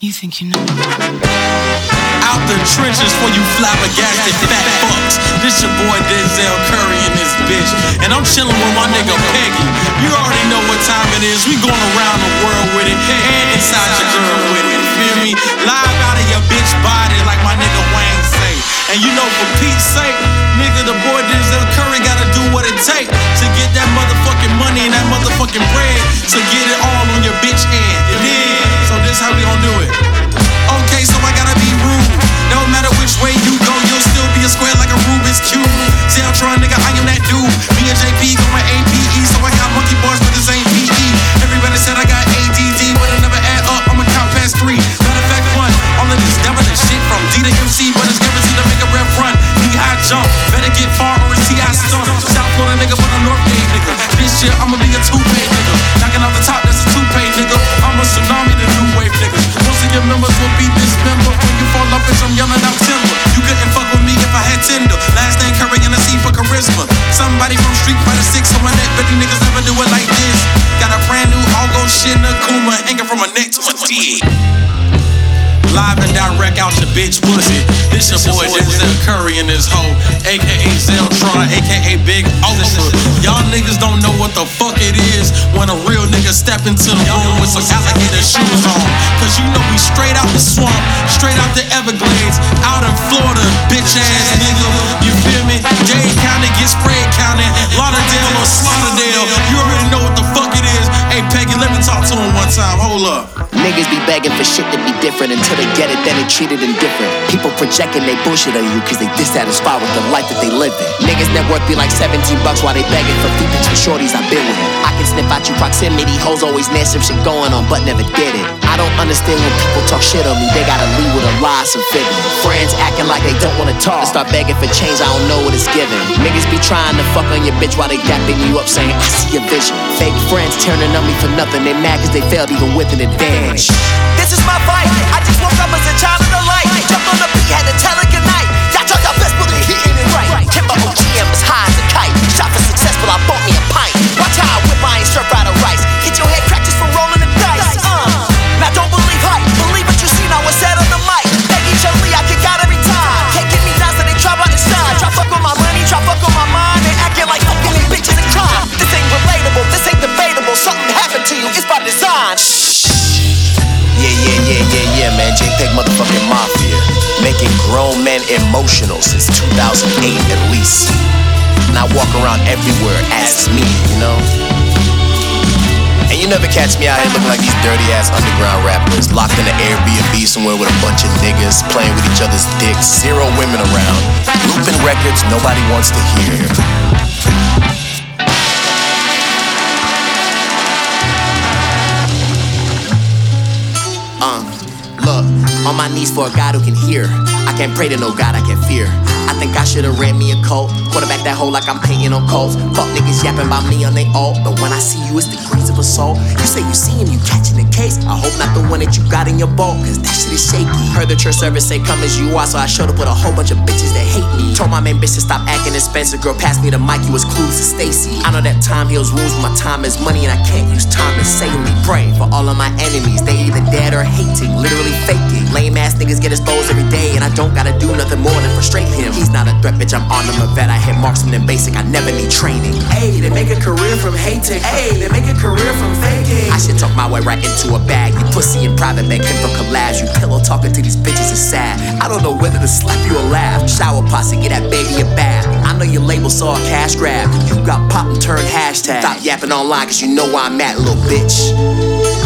You think you know? Out the trenches for you flabbergasted fat fucks. This your boy Denzel Curry and this bitch. And I'm chilling with my nigga Peggy. You already know what time it is. We going around the world with it. And inside your girl with it. Feel me? Live out of your bitch body like my nigga Wayne say. And you know for Pete's sake, nigga, the boy Denzel Curry gotta do what it take to get that motherfucking money and that motherfucking bread to get it all This year I'ma be a two-pay nigga. Knocking off the top, that's a two-pay nigga. I'm a tsunami, the new wave niggas. Most of your members will be dismembered. When you fall off, bitch, I'm yelling out timber. You couldn't fuck with me if I had Tinder. Last name Curry and a C for charisma. Somebody from Street Fighter 6 on my neck, but these niggas never do it like this. Got a brand new Algo shit in a Kuma hanging from my neck to my dick. Live and direct out your bitch pussy. This your boy Denzel Curry and his hoe, aka Zeltron, aka the fuck it is when a real nigga step into the room with some alligator shoes on. Cause you know we straight out the swamp, straight out the Everglades, out in Florida, bitch ass nigga. You feel me? Dade County get sprayed county, Lauderdale or Slaughterdale. You already know what the fuck it is. Hey Peggy, let me talk to him one time. Hold up. Niggas be begging for shit to be different until they get it, then they treat it indifferent. People projecting they bullshit on you cause they dissatisfied with the life that they live in. Niggas net worth be like 17 bucks while they begging for feet for shorties I've been with. I can sniff out you proximity, hoes always near some shit going on, but never did it. Don't understand when people talk shit on me, they gotta leave with a lie, some figure. Friends acting like they don't wanna talk. Start begging for change, I don't know what it's giving. Niggas be trying to fuck on your bitch while they dapping you up, saying, I see your vision. Fake friends turning on me for nothing, they mad cause they failed even with an advantage. This is my fight. I just woke up as a child man. JPEG motherfucking Mafia. Making grown men emotional since 2008 at least. And I walk around everywhere as me, you know? And you never catch me out here looking like these dirty ass underground rappers, locked in an Airbnb somewhere with a bunch of niggas, playing with each other's dicks, zero women around, looping records nobody wants to hear. Look, on my knees for a God who can hear. I can't pray to no God I can fear. Think I should've ran me a cult. Quarterback that hole like I'm painting on coals. Fuck niggas yapping about me on they alt. But when I see you, it's degrees of assault. You say you see him, you catching the case. I hope not the one that you got in your boat, cause that shit is shaky. Heard the church service say come as you are, so I showed up with a whole bunch of bitches that hate me. Told my main bitch to stop acting expensive. Girl, pass me the mic, you was clueless to Stacy. I know that time heals wounds, but my time is money, and I can't use time to save me. Pray for all of my enemies, they either dead or hating, literally faking. Lame ass niggas get exposed every day, and I don't bitch, I'm on him a vet. I hit marksman and basic, I never need training. Hey, they make a career from hating. Hey, they make a career from faking. I should talk my way right into a bag. You pussy in private, make him for collabs. You pillow talking to these bitches is sad. I don't know whether to slap you or laugh. Shower posse, get that baby a bath. I know your label saw a cash grab. You got pop and turn hashtag. Stop yapping online, cause you know where I'm at, little bitch.